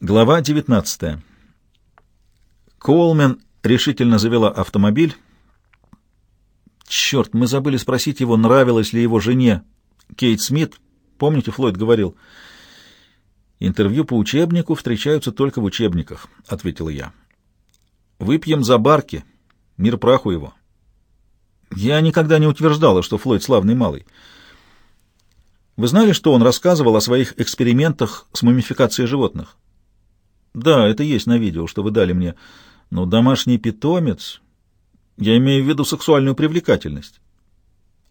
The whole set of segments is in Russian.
Глава 19. Коулмен решительно завела автомобиль. Черт, мы забыли спросить его, нравилось ли его жене Кейт Смит. Помните, Флойд говорил? Интервью по учебнику встречаются только в учебниках, ответила я. Выпьем за барки. Мир праху его. Я никогда не утверждала, что Флойд славный малый. Вы знали, что он рассказывал о своих экспериментах с мумификацией животных? Да, это есть на видео, что вы дали мне. Но домашний питомец... Я имею в виду сексуальную привлекательность.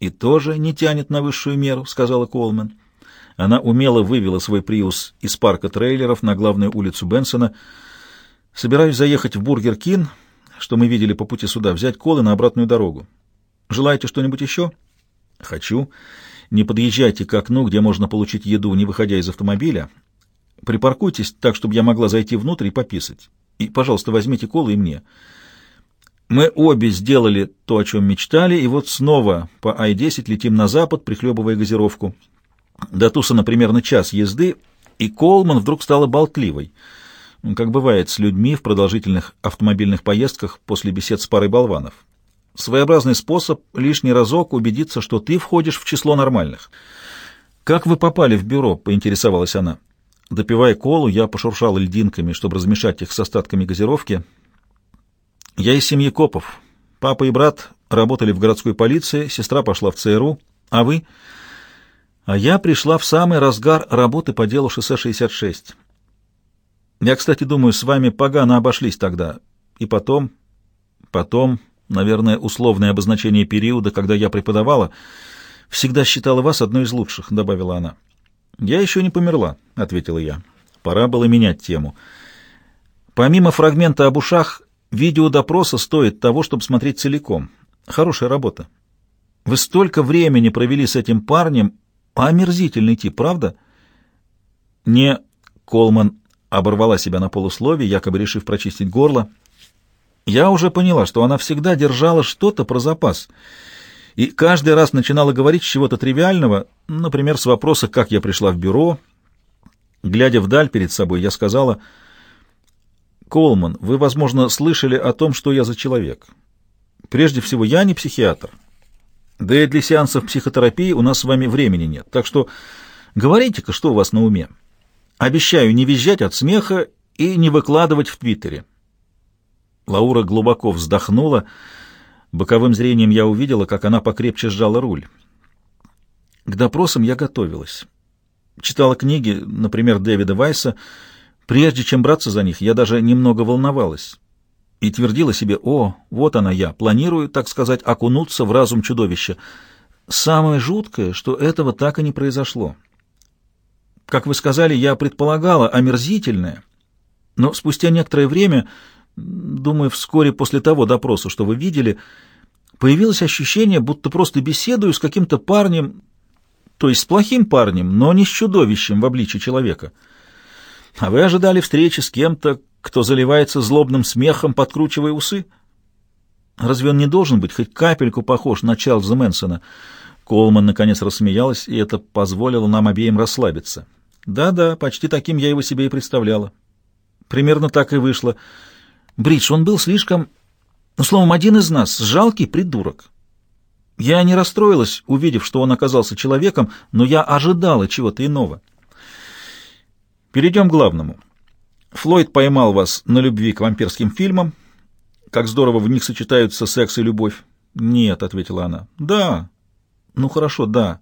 И тоже не тянет на высшую меру, сказала Колман. Она умело вывела свой приус из парка трейлеров на главную улицу Бенсона. Собираюсь заехать в Бургер Кин, что мы видели по пути сюда, взять колы на обратную дорогу. Желаете что-нибудь еще? Хочу. Не подъезжайте к окну, где можно получить еду, не выходя из автомобиля. Припаркуйтесь так, чтобы я могла зайти внутрь и пописать. И, пожалуйста, возьмите колы и мне. Мы обе сделали то, о чем мечтали, и вот снова по Ай-10 летим на запад, прихлебывая газировку. До Тусона примерно час езды, и Колман вдруг стала болтливой, как бывает с людьми в продолжительных автомобильных поездках после бесед с парой болванов. Своеобразный способ лишний разок убедиться, что ты входишь в число нормальных. «Как вы попали в бюро?» — поинтересовалась она. Допивая колу, я пошуршал льдинками, чтобы размешать их с остатками газировки. Я из семьи копов. Папа и брат работали в городской полиции, сестра пошла в ЦРУ. А вы? А я пришла в самый разгар работы по делу шоссе 66. Я, кстати, думаю, с вами погано обошлись тогда. И потом, потом, наверное, условное обозначение периода, когда я преподавала, всегда считала вас одной из лучших, — добавила она. «Я еще не померла», — ответила я. Пора было менять тему. Помимо фрагмента об ушах, видео допроса стоит того, чтобы смотреть целиком. Хорошая работа. Вы столько времени провели с этим парнем, а омерзительный тип, правда? Не Колман оборвала себя на полуслове, якобы решив прочистить горло. Я уже поняла, что она всегда держала что-то про запас — и каждый раз начинала говорить с чего-то тривиального, например, с вопроса, как я пришла в бюро. Глядя вдаль перед собой, я сказала, «Колман, вы, возможно, слышали о том, что я за человек. Прежде всего, я не психиатр. Да и для сеансов психотерапии у нас с вами времени нет. Так что говорите-ка, что у вас на уме. Обещаю не визжать от смеха и не выкладывать в Твиттере». Лаура глубоко вздохнула, — Боковым зрением я увидела, как она покрепче сжала руль. К допросам я готовилась. Читала книги, например, Дэвида Вайса. Прежде чем браться за них, я даже немного волновалась. И твердила себе, о, вот она я, планирую, так сказать, окунуться в разум чудовища. Самое жуткое, что этого так и не произошло. Как вы сказали, я предполагала омерзительное, но спустя некоторое время думаю, вскоре после того допроса, что вы видели, появилось ощущение, будто просто беседую с каким-то парнем, то есть с плохим парнем, но не с чудовищем в обличии человека. А вы ожидали встречи с кем-то, кто заливается злобным смехом, подкручивая усы? Разве он не должен быть хоть капельку похож на Чарльза Мэнсона? Колман наконец рассмеялась, и это позволило нам обеим расслабиться. Да-да, почти таким я его себе и представляла. Примерно так и вышло — Бридж, он был слишком... Ну, словом, один из нас, жалкий придурок. Я не расстроилась, увидев, что он оказался человеком, но я ожидала чего-то иного. Перейдем к главному. Флойд поймал вас на любви к вампирским фильмам. Как здорово в них сочетаются секс и любовь. Нет, — ответила она. Да. Ну, хорошо, да.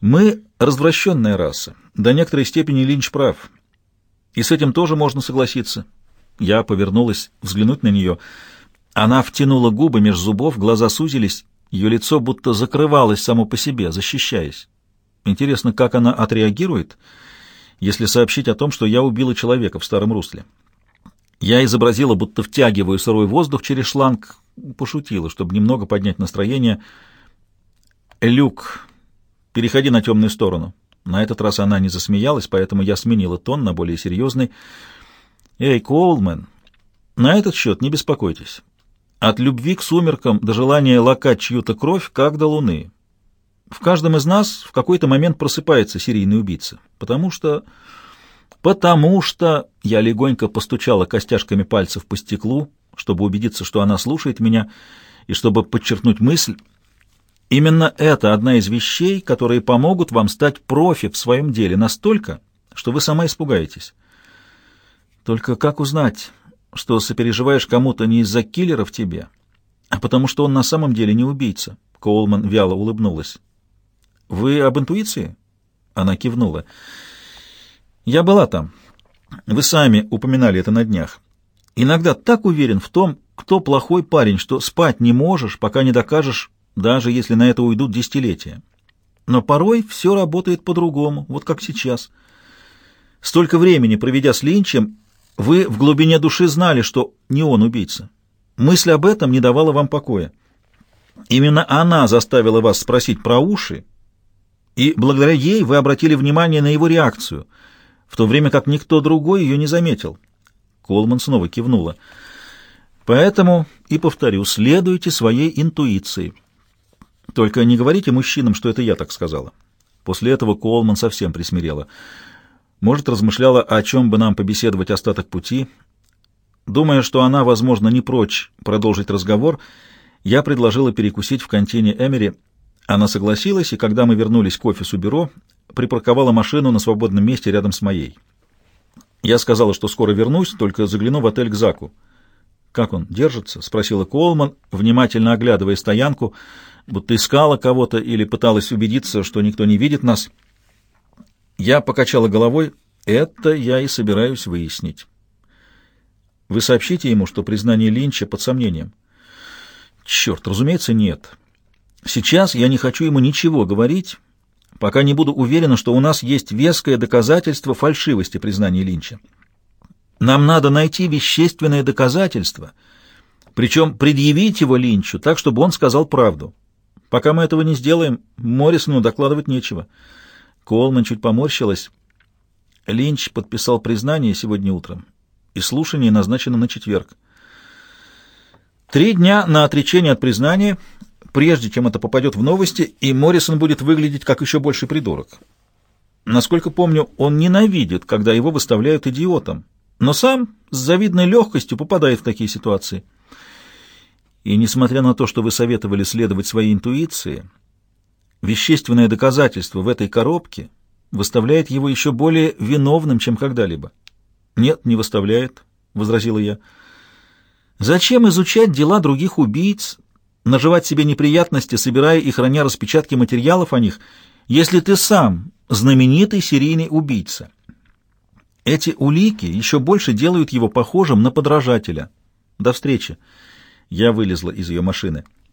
Мы развращенная раса. До некоторой степени Линч прав. И с этим тоже можно согласиться. Я повернулась взглянуть на нее. Она втянула губы меж зубов, глаза сузились, ее лицо будто закрывалось само по себе, защищаясь. Интересно, как она отреагирует, если сообщить о том, что я убила человека в старом русле. Я изобразила, будто втягиваю сырой воздух через шланг, пошутила, чтобы немного поднять настроение. «Люк, переходи на темную сторону». На этот раз она не засмеялась, поэтому я сменила тон на более серьезный. «Эй, Коулмен, на этот счет не беспокойтесь. От любви к сумеркам до желания лакать чью-то кровь, как до луны. В каждом из нас в какой-то момент просыпается серийный убийца, потому что потому что я легонько постучала костяшками пальцев по стеклу, чтобы убедиться, что она слушает меня, и чтобы подчеркнуть мысль, именно это одна из вещей, которые помогут вам стать профи в своем деле настолько, что вы сама испугаетесь. Только как узнать, что сопереживаешь кому-то не из-за киллера в тебе, а потому что он на самом деле не убийца? Коулман вяло улыбнулась. «Вы об интуиции?» Она кивнула. «Я была там. Вы сами упоминали это на днях. Иногда так уверен в том, кто плохой парень, что спать не можешь, пока не докажешь, даже если на это уйдут десятилетия. Но порой все работает по-другому, вот как сейчас. Столько времени проведя с Линчем, вы в глубине души знали, что не он убийца. Мысль об этом не давала вам покоя. Именно она заставила вас спросить про уши, и благодаря ей вы обратили внимание на его реакцию, в то время как никто другой ее не заметил. Колман снова кивнула. Поэтому, и повторю, следуйте своей интуиции. Только не говорите мужчинам, что это я так сказала. После этого Колман совсем присмирела. Может, размышляла, о чем бы нам побеседовать остаток пути. Думая, что она, возможно, не прочь продолжить разговор, я предложила перекусить в контине Эмери. Она согласилась, и когда мы вернулись к офису бюро, припарковала машину на свободном месте рядом с моей. Я сказала, что скоро вернусь, только загляну в отель к Заку. «Как он, держится?» — спросила Колман, внимательно оглядывая стоянку, будто искала кого-то или пыталась убедиться, что никто не видит нас. Я покачала головой. «Это я и собираюсь выяснить». «Вы сообщите ему, что признание Линча под сомнением?» Черт, разумеется, нет. Сейчас я не хочу ему ничего говорить, пока не буду уверена, что у нас есть веское доказательство фальшивости признания Линча. Нам надо найти вещественное доказательство, причем предъявить его Линчу так, чтобы он сказал правду. Пока мы этого не сделаем, Моррисону докладывать нечего. Колман чуть поморщилась. Линч подписал признание сегодня утром, и слушание назначено на четверг. Три дня на отречение от признания, прежде чем это попадет в новости, и Моррисон будет выглядеть как еще больше придурок. Насколько помню, он ненавидит, когда его выставляют идиотом, но сам с завидной легкостью попадает в такие ситуации. И несмотря на то, что вы советовали следовать своей интуиции, вещественное доказательство в этой коробке выставляет его еще более виновным, чем когда-либо. «Нет, не выставляет», — возразила я. Зачем изучать дела других убийц, наживать себе неприятности, собирая и храня распечатки материалов о них, если ты сам знаменитый серийный убийца? Эти улики еще больше делают его похожим на подражателя. До встречи. Я вылезла из ее машины.